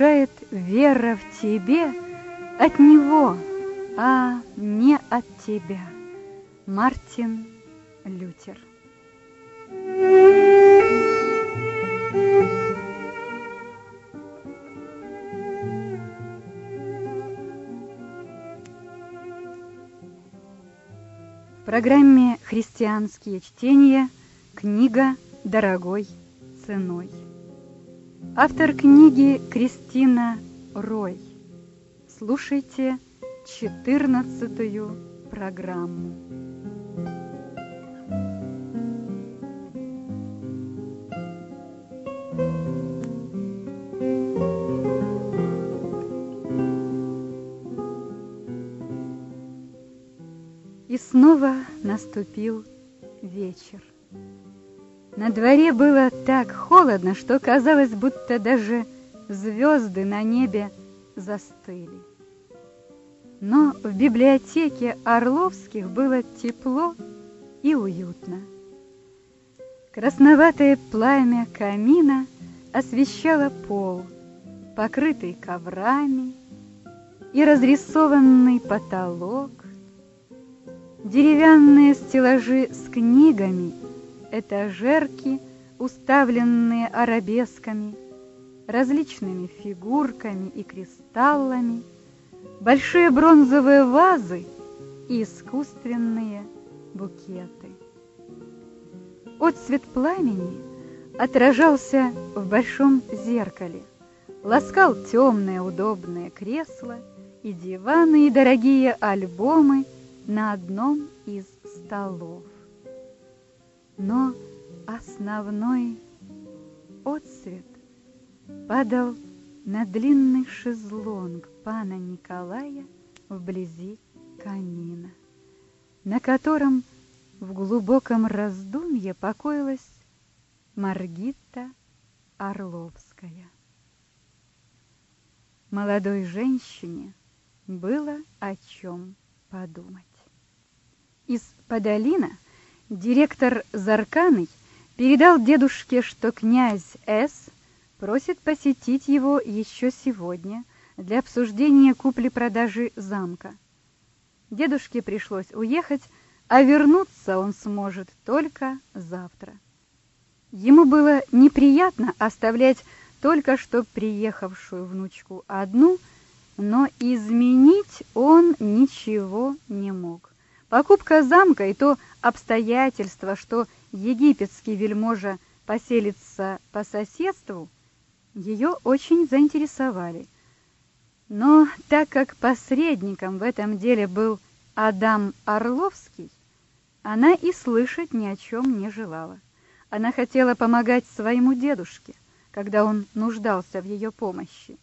совершает вера в тебе, от него, а не от тебя. Мартин Лютер В программе «Христианские чтения» книга «Дорогой ценой». Автор книги Кристина Рой. Слушайте четырнадцатую программу. И снова наступил вечер. На дворе было так холодно, что казалось, будто даже звезды на небе застыли. Но в библиотеке Орловских было тепло и уютно. Красноватое пламя камина освещало пол, покрытый коврами, и разрисованный потолок, Деревянные стеллажи с книгами, этажерки, уставленные арабесками, различными фигурками и кристаллами, большие бронзовые вазы и искусственные букеты. Отцвет пламени отражался в большом зеркале, ласкал темные удобные кресла и диваны и дорогие альбомы – на одном из столов. Но основной отсвет падал на длинный шезлонг пана Николая вблизи камина, на котором в глубоком раздумье покоилась Маргита Орловская. Молодой женщине было о чем подумать. Из Подолина директор Зарканый передал дедушке, что князь С. просит посетить его еще сегодня для обсуждения купли-продажи замка. Дедушке пришлось уехать, а вернуться он сможет только завтра. Ему было неприятно оставлять только что приехавшую внучку одну, но изменить он ничего не мог. Покупка замка и то обстоятельство, что египетский вельможа поселится по соседству, ее очень заинтересовали. Но так как посредником в этом деле был Адам Орловский, она и слышать ни о чем не желала. Она хотела помогать своему дедушке, когда он нуждался в ее помощи,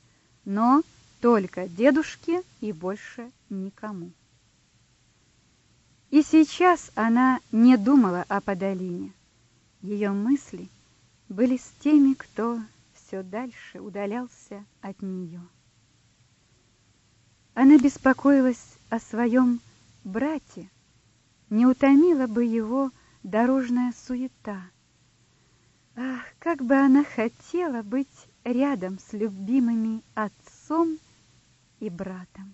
но только дедушке и больше никому. И сейчас она не думала о Подолине. Ее мысли были с теми, кто все дальше удалялся от нее. Она беспокоилась о своем брате, не утомила бы его дорожная суета. Ах, как бы она хотела быть рядом с любимыми отцом и братом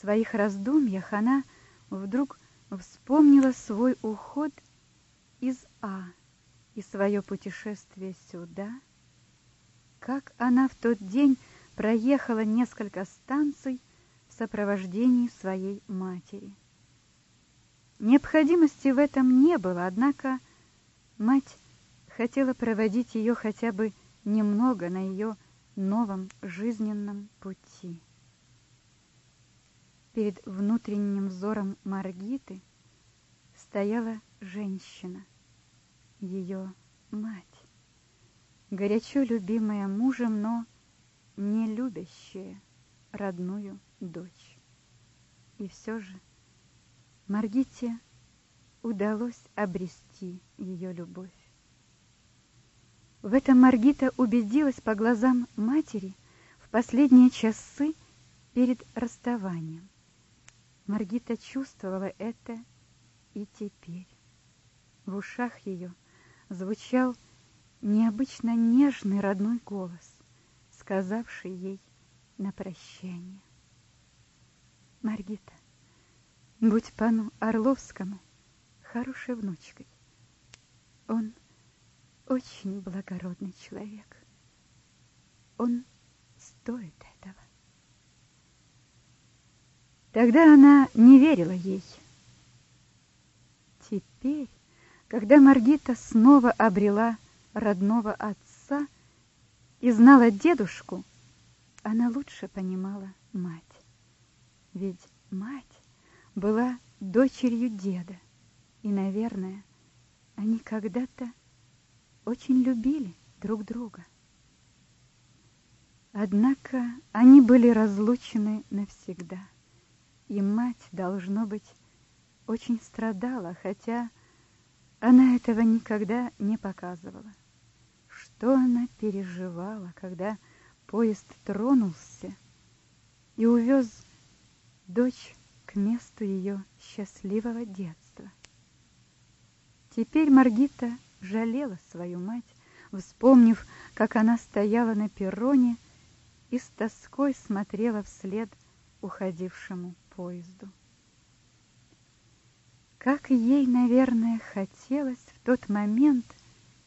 своих раздумьях она вдруг вспомнила свой уход из А и свое путешествие сюда, как она в тот день проехала несколько станций в сопровождении своей матери. Необходимости в этом не было, однако мать хотела проводить ее хотя бы немного на ее новом жизненном пути. Перед внутренним взором Маргиты стояла женщина, ее мать, горячо любимая мужем, но не любящая родную дочь. И все же Маргите удалось обрести ее любовь. В этом Маргита убедилась по глазам матери в последние часы перед расставанием. Маргита чувствовала это и теперь. В ушах ее звучал необычно нежный родной голос, сказавший ей на прощание. Маргита, будь пану Орловскому хорошей внучкой. Он очень благородный человек. Он стоит этого. Тогда она не верила ей. Теперь, когда Маргита снова обрела родного отца и знала дедушку, она лучше понимала мать. Ведь мать была дочерью деда, и, наверное, они когда-то очень любили друг друга. Однако они были разлучены навсегда, и мать, должно быть, очень страдала, хотя она этого никогда не показывала. Что она переживала, когда поезд тронулся и увез дочь к месту ее счастливого детства. Теперь Маргита жалела свою мать, вспомнив, как она стояла на перроне и с тоской смотрела вслед уходившему поезду. Как ей, наверное, хотелось в тот момент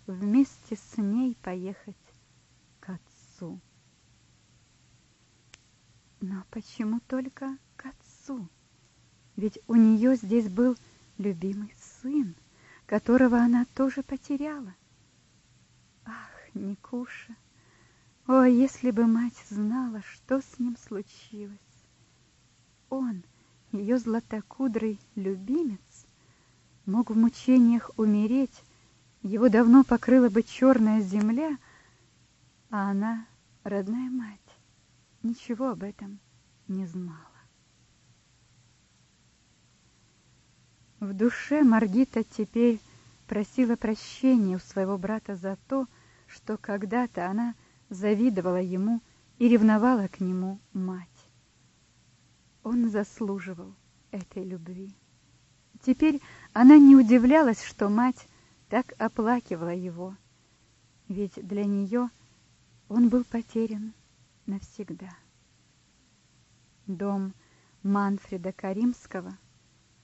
вместе с ней поехать к отцу. Но почему только к отцу? Ведь у нее здесь был любимый сын, которого она тоже потеряла. Ах, Никуша! О, если бы мать знала, что с ним случилось! Он, ее златокудрый любимец, мог в мучениях умереть, его давно покрыла бы черная земля, а она, родная мать, ничего об этом не знала. В душе Маргита теперь просила прощения у своего брата за то, что когда-то она завидовала ему и ревновала к нему мать. Он заслуживал этой любви. Теперь она не удивлялась, что мать так оплакивала его, ведь для нее он был потерян навсегда. Дом Манфреда Каримского –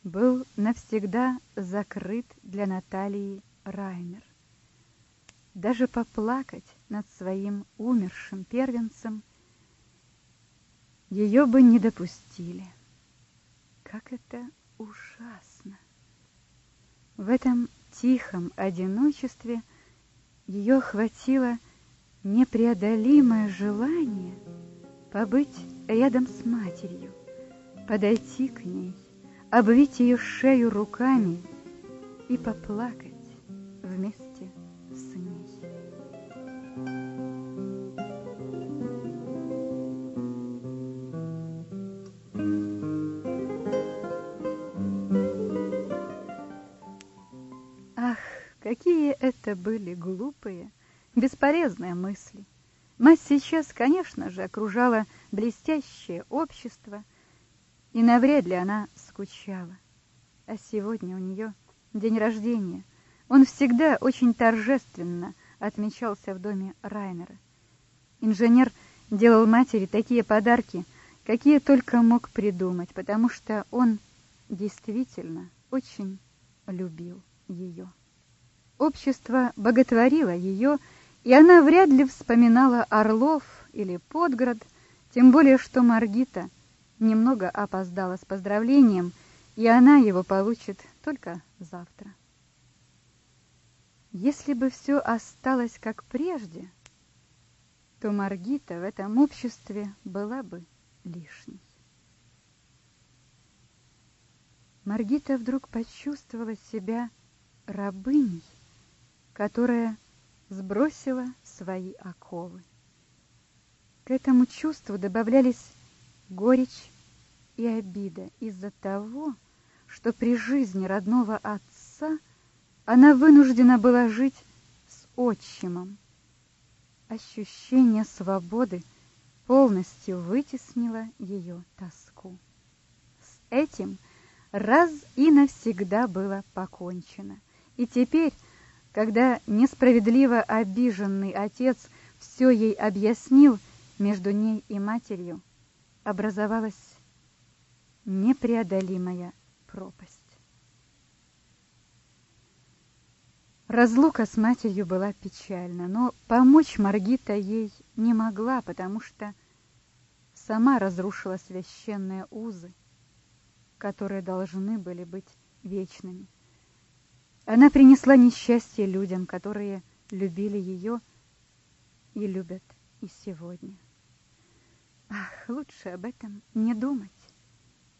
был навсегда закрыт для Натальи Раймер. Даже поплакать над своим умершим первенцем ее бы не допустили. Как это ужасно! В этом тихом одиночестве ее охватило непреодолимое желание побыть рядом с матерью, подойти к ней, обвить ее шею руками и поплакать вместе это были глупые, бесполезные мысли. Мать сейчас, конечно же, окружала блестящее общество – и навряд ли она скучала. А сегодня у нее день рождения. Он всегда очень торжественно отмечался в доме Раймера. Инженер делал матери такие подарки, какие только мог придумать, потому что он действительно очень любил ее. Общество боготворило ее, и она вряд ли вспоминала Орлов или Подгород, тем более что Маргита немного опоздала с поздравлением, и она его получит только завтра. Если бы все осталось как прежде, то Маргита в этом обществе была бы лишней. Маргита вдруг почувствовала себя рабыней, которая сбросила свои оковы. К этому чувству добавлялись горечь и обида из-за того, что при жизни родного отца она вынуждена была жить с отчимом, ощущение свободы полностью вытеснило ее тоску. С этим раз и навсегда было покончено. И теперь, когда несправедливо обиженный отец все ей объяснил, между ней и матерью образовалась непреодолимая пропасть. Разлука с матерью была печальна, но помочь Маргита ей не могла, потому что сама разрушила священные узы, которые должны были быть вечными. Она принесла несчастье людям, которые любили ее и любят и сегодня. Ах, лучше об этом не думать.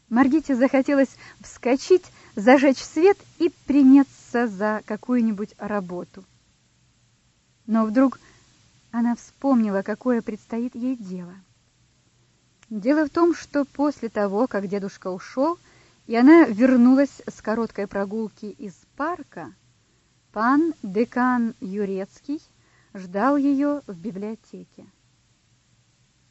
Маргите захотелось вскочить, зажечь свет и приняться за какую-нибудь работу. Но вдруг она вспомнила, какое предстоит ей дело. Дело в том, что после того, как дедушка ушел, и она вернулась с короткой прогулки из парка, пан декан Юрецкий ждал ее в библиотеке.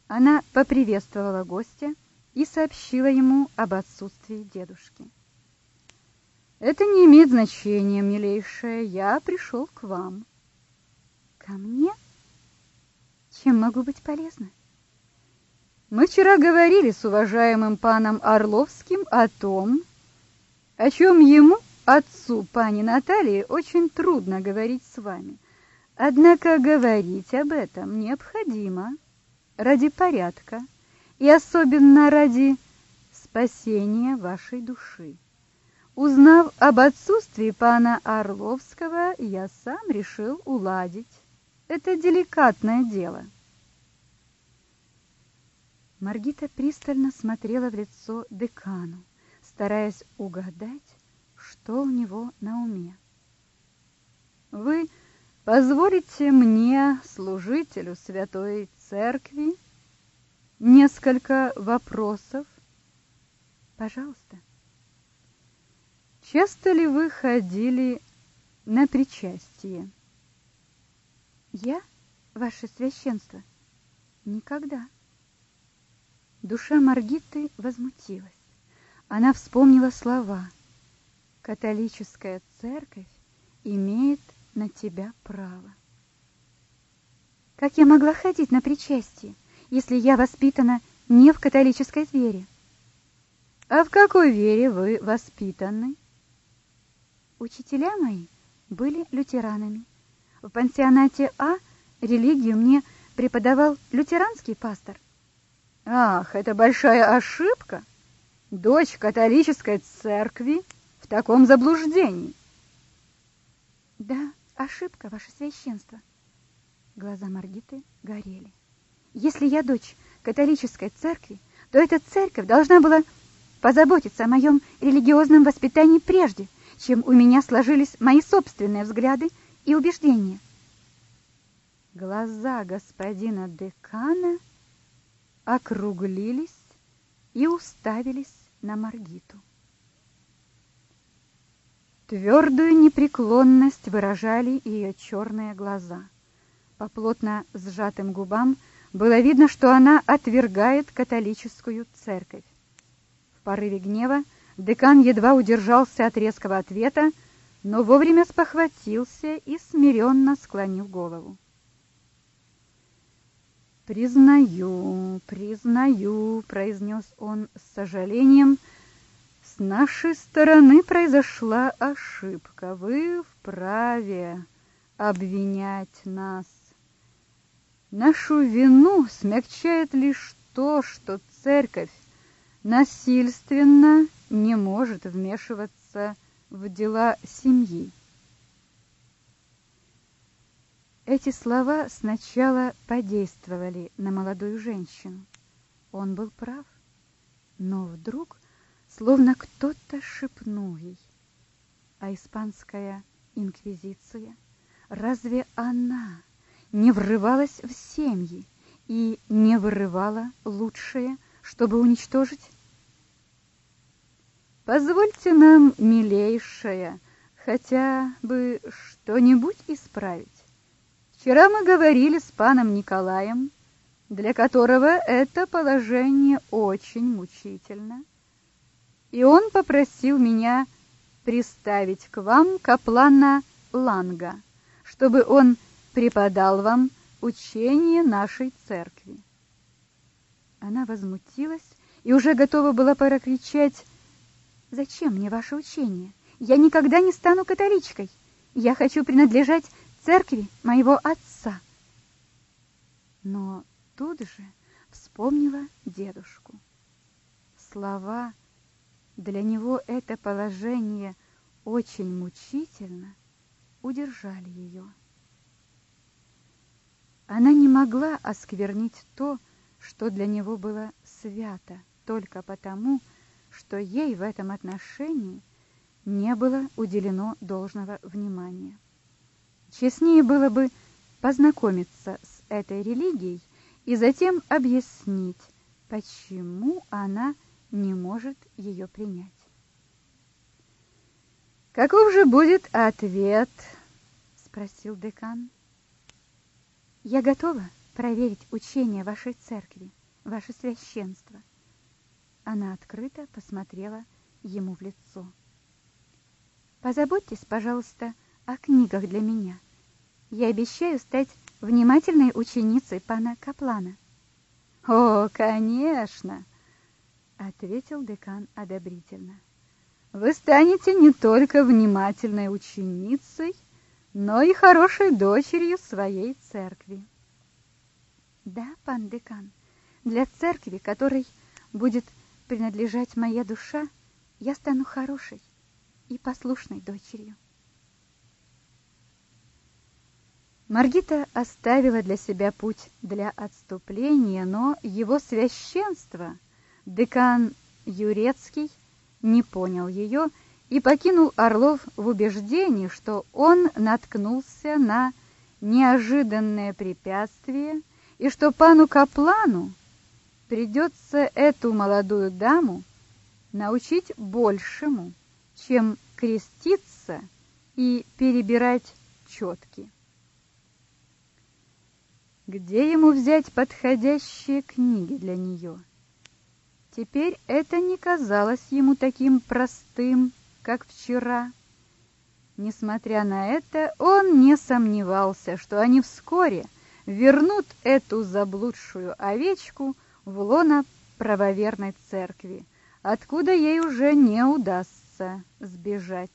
Она поприветствовала гостя и сообщила ему об отсутствии дедушки. «Это не имеет значения, милейшая, я пришел к вам». «Ко мне? Чем могу быть полезна?» Мы вчера говорили с уважаемым паном Орловским о том, о чем ему, отцу пани Натальи, очень трудно говорить с вами. Однако говорить об этом необходимо ради порядка и особенно ради спасения вашей души. Узнав об отсутствии пана Орловского, я сам решил уладить это деликатное дело. Маргита пристально смотрела в лицо декану, стараясь угадать, что у него на уме. «Вы позволите мне, служителю Святой Церкви, несколько вопросов?» «Пожалуйста». «Часто ли вы ходили на причастие?» «Я, ваше священство, никогда». Душа Маргиты возмутилась. Она вспомнила слова. «Католическая церковь имеет на тебя право». «Как я могла ходить на причастие, если я воспитана не в католической вере?» «А в какой вере вы воспитаны?» Учителя мои были лютеранами. В пансионате А религию мне преподавал лютеранский пастор. Ах, это большая ошибка. Дочь католической церкви в таком заблуждении. Да, ошибка, ваше священство. Глаза Маргиты горели. Если я дочь католической церкви, то эта церковь должна была позаботиться о моем религиозном воспитании прежде, чем у меня сложились мои собственные взгляды и убеждения. Глаза господина декана округлились и уставились на Маргиту. Твердую непреклонность выражали ее черные глаза. По плотно сжатым губам было видно, что она отвергает католическую церковь. В порыве гнева декан едва удержался от резкого ответа, но вовремя спохватился и смиренно склонил голову. «Признаю, признаю», — произнес он с сожалением, — «с нашей стороны произошла ошибка. Вы вправе обвинять нас. Нашу вину смягчает лишь то, что церковь насильственно не может вмешиваться в дела семьи. Эти слова сначала подействовали на молодую женщину. Он был прав, но вдруг, словно кто-то шепнул ей, а испанская инквизиция, разве она не врывалась в семьи и не вырывала лучшее, чтобы уничтожить? Позвольте нам, милейшая, хотя бы что-нибудь исправить Вчера мы говорили с паном Николаем, для которого это положение очень мучительно. И он попросил меня приставить к вам каплана Ланга, чтобы он преподал вам учение нашей церкви. Она возмутилась и уже готова была прокричать «Зачем мне ваше учение? Я никогда не стану католичкой. Я хочу принадлежать церкви моего отца». Но тут же вспомнила дедушку. Слова «для него это положение очень мучительно» удержали ее. Она не могла осквернить то, что для него было свято, только потому, что ей в этом отношении не было уделено должного внимания. Честнее было бы познакомиться с этой религией и затем объяснить, почему она не может ее принять. «Каков же будет ответ?» — спросил декан. «Я готова проверить учение вашей церкви, ваше священство». Она открыто посмотрела ему в лицо. «Позаботьтесь, пожалуйста, о книгах для меня. Я обещаю стать внимательной ученицей пана Каплана. О, конечно, ответил декан одобрительно. Вы станете не только внимательной ученицей, но и хорошей дочерью своей церкви. Да, пан декан, для церкви, которой будет принадлежать моя душа, я стану хорошей и послушной дочерью. Маргита оставила для себя путь для отступления, но его священство, декан Юрецкий, не понял ее и покинул Орлов в убеждении, что он наткнулся на неожиданное препятствие и что пану Каплану придется эту молодую даму научить большему, чем креститься и перебирать четки. Где ему взять подходящие книги для нее? Теперь это не казалось ему таким простым, как вчера. Несмотря на это, он не сомневался, что они вскоре вернут эту заблудшую овечку в лоно правоверной церкви, откуда ей уже не удастся сбежать.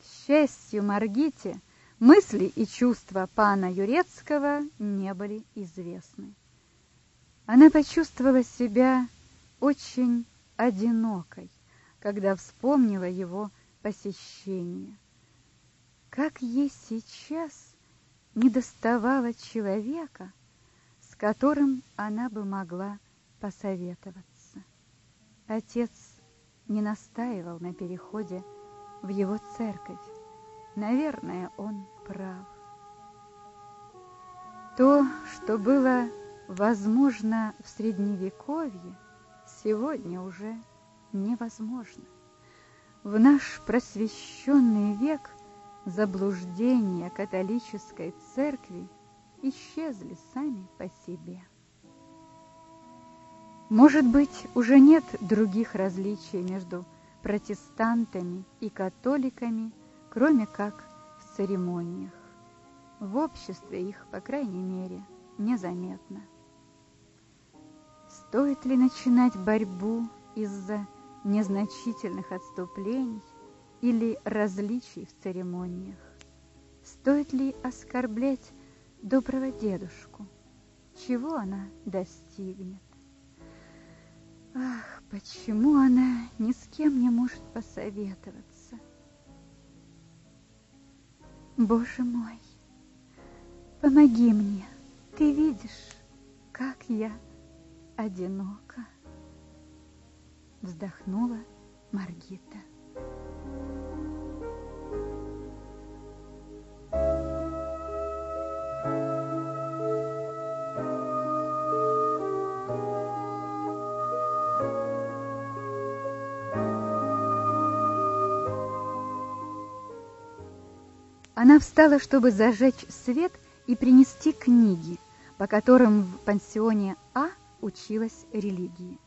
К счастью Маргите, Мысли и чувства пана Юрецкого не были известны. Она почувствовала себя очень одинокой, когда вспомнила его посещение. Как ей сейчас недоставало человека, с которым она бы могла посоветоваться. Отец не настаивал на переходе в его церковь, Наверное, он прав. То, что было возможно в Средневековье, сегодня уже невозможно. В наш просвещенный век заблуждения католической церкви исчезли сами по себе. Может быть, уже нет других различий между протестантами и католиками – кроме как в церемониях. В обществе их, по крайней мере, незаметно. Стоит ли начинать борьбу из-за незначительных отступлений или различий в церемониях? Стоит ли оскорблять доброго дедушку? Чего она достигнет? Ах, почему она ни с кем не может посоветоваться? Боже мой, помоги мне, ты видишь, как я одинока. Вздохнула Маргита. Она встала, чтобы зажечь свет и принести книги, по которым в пансионе А училась религии.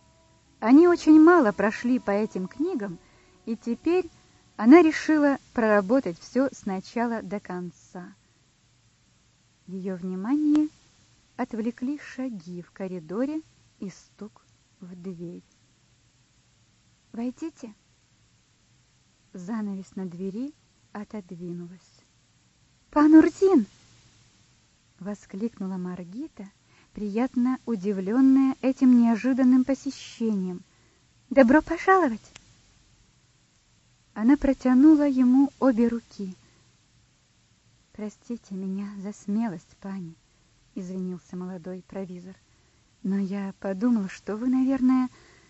Они очень мало прошли по этим книгам, и теперь она решила проработать все сначала до конца. Ее внимание отвлекли шаги в коридоре и стук в дверь. «Войдите». Занавес на двери отодвинулась. «Пан Урзин!» — воскликнула Маргита, приятно удивленная этим неожиданным посещением. «Добро пожаловать!» Она протянула ему обе руки. «Простите меня за смелость, пани», — извинился молодой провизор. «Но я подумал, что вы, наверное,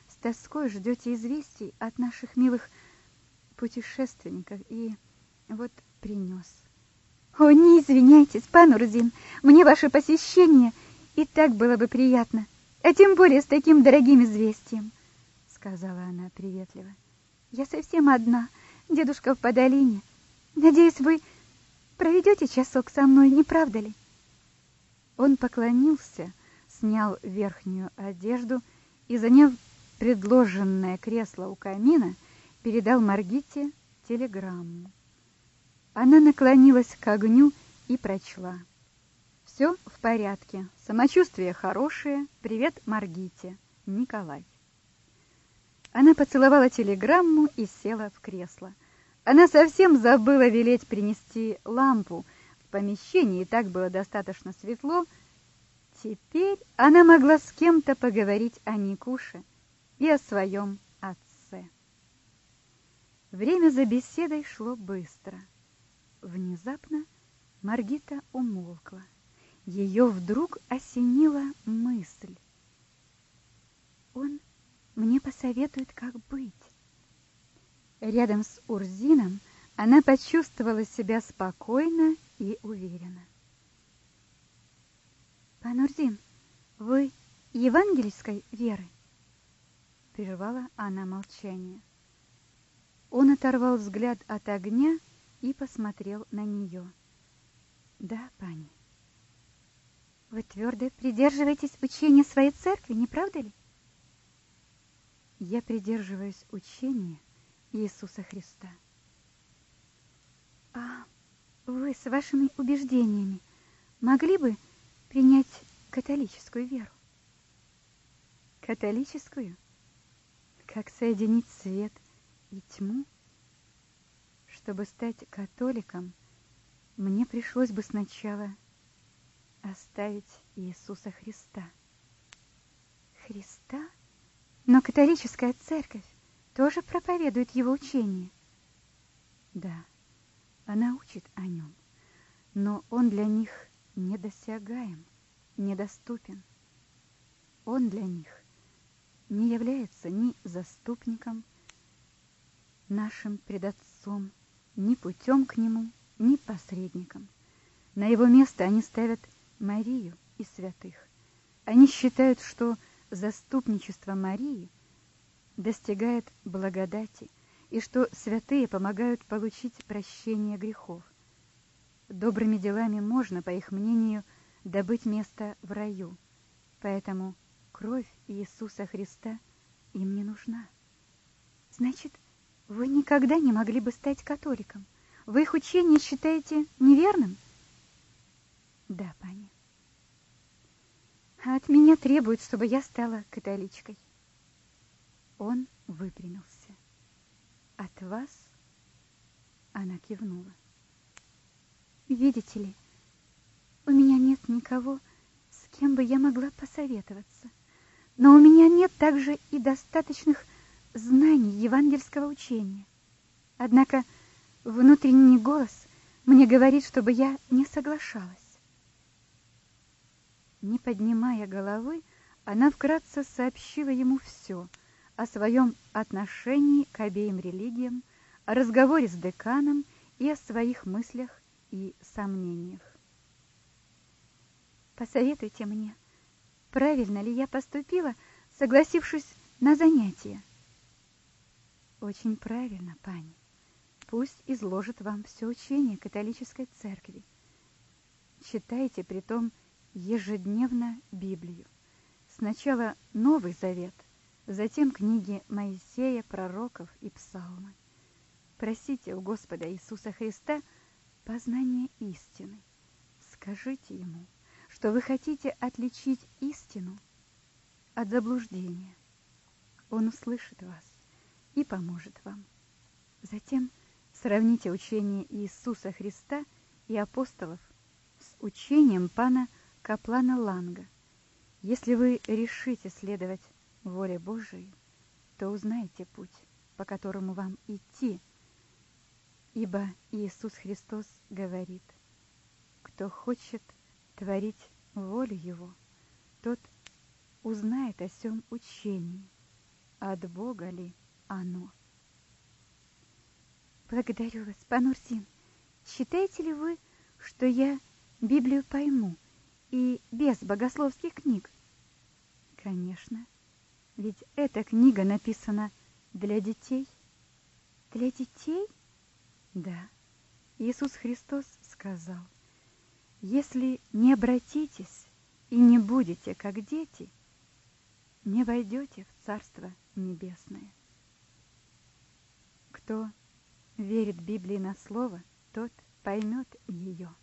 с тоской ждете известий от наших милых путешественников, и вот принес». «О, не извиняйтесь, пан Урзин, мне ваше посещение и так было бы приятно, а тем более с таким дорогим известием», — сказала она приветливо. «Я совсем одна, дедушка в Подолине. Надеюсь, вы проведете часок со мной, не правда ли?» Он поклонился, снял верхнюю одежду и, заняв предложенное кресло у камина, передал Маргите телеграмму. Она наклонилась к огню и прочла. Все в порядке. Самочувствие хорошее. Привет, Маргите. Николай. Она поцеловала телеграмму и села в кресло. Она совсем забыла велеть принести лампу. В помещении и так было достаточно светло. Теперь она могла с кем-то поговорить о Никуше и о своем отце. Время за беседой шло быстро. Внезапно Маргита умолкла. Ее вдруг осенила мысль. Он мне посоветует, как быть. Рядом с Урзином она почувствовала себя спокойно и уверенно. «Пан Урзин, вы евангельской веры?» Прервала она молчание. Он оторвал взгляд от огня и посмотрел на нее. «Да, пани». «Вы твердо придерживаетесь учения своей церкви, не правда ли?» «Я придерживаюсь учения Иисуса Христа». «А вы с вашими убеждениями могли бы принять католическую веру?» «Католическую? Как соединить свет и тьму?» Чтобы стать католиком, мне пришлось бы сначала оставить Иисуса Христа. Христа? Но католическая церковь тоже проповедует его учение. Да, она учит о нем, но он для них недосягаем, недоступен. Он для них не является ни заступником, нашим предотцом, ни путем к нему, ни посредником. На его место они ставят Марию и святых. Они считают, что заступничество Марии достигает благодати и что святые помогают получить прощение грехов. Добрыми делами можно, по их мнению, добыть место в раю, поэтому кровь Иисуса Христа им не нужна. Значит, вы никогда не могли бы стать католиком. Вы их учение считаете неверным? Да, пани. А от меня требуют, чтобы я стала католичкой. Он выпрямился. От вас? Она кивнула. Видите ли, у меня нет никого, с кем бы я могла посоветоваться. Но у меня нет также и достаточных знаний евангельского учения. Однако внутренний голос мне говорит, чтобы я не соглашалась. Не поднимая головы, она вкратце сообщила ему все о своем отношении к обеим религиям, о разговоре с деканом и о своих мыслях и сомнениях. Посоветуйте мне, правильно ли я поступила, согласившись на занятия? Очень правильно, пани. Пусть изложит вам все учение католической церкви. Читайте притом ежедневно Библию. Сначала Новый Завет, затем книги Моисея, пророков и псалмы. Просите у Господа Иисуса Христа познания истины. Скажите Ему, что вы хотите отличить истину от заблуждения. Он услышит вас и поможет вам. Затем сравните учение Иисуса Христа и апостолов с учением пана Каплана Ланга. Если вы решите следовать воле Божией, то узнаете путь, по которому вам идти, ибо Иисус Христос говорит, кто хочет творить волю Его, тот узнает о сем учении, от Бога ли оно. Благодарю вас, пан Урсин. Считаете ли вы, что я Библию пойму и без богословских книг? Конечно, ведь эта книга написана для детей. Для детей? Да. Иисус Христос сказал, если не обратитесь и не будете как дети, не войдете в Царство Небесное. Кто верит Библии на слово, тот поймет ее.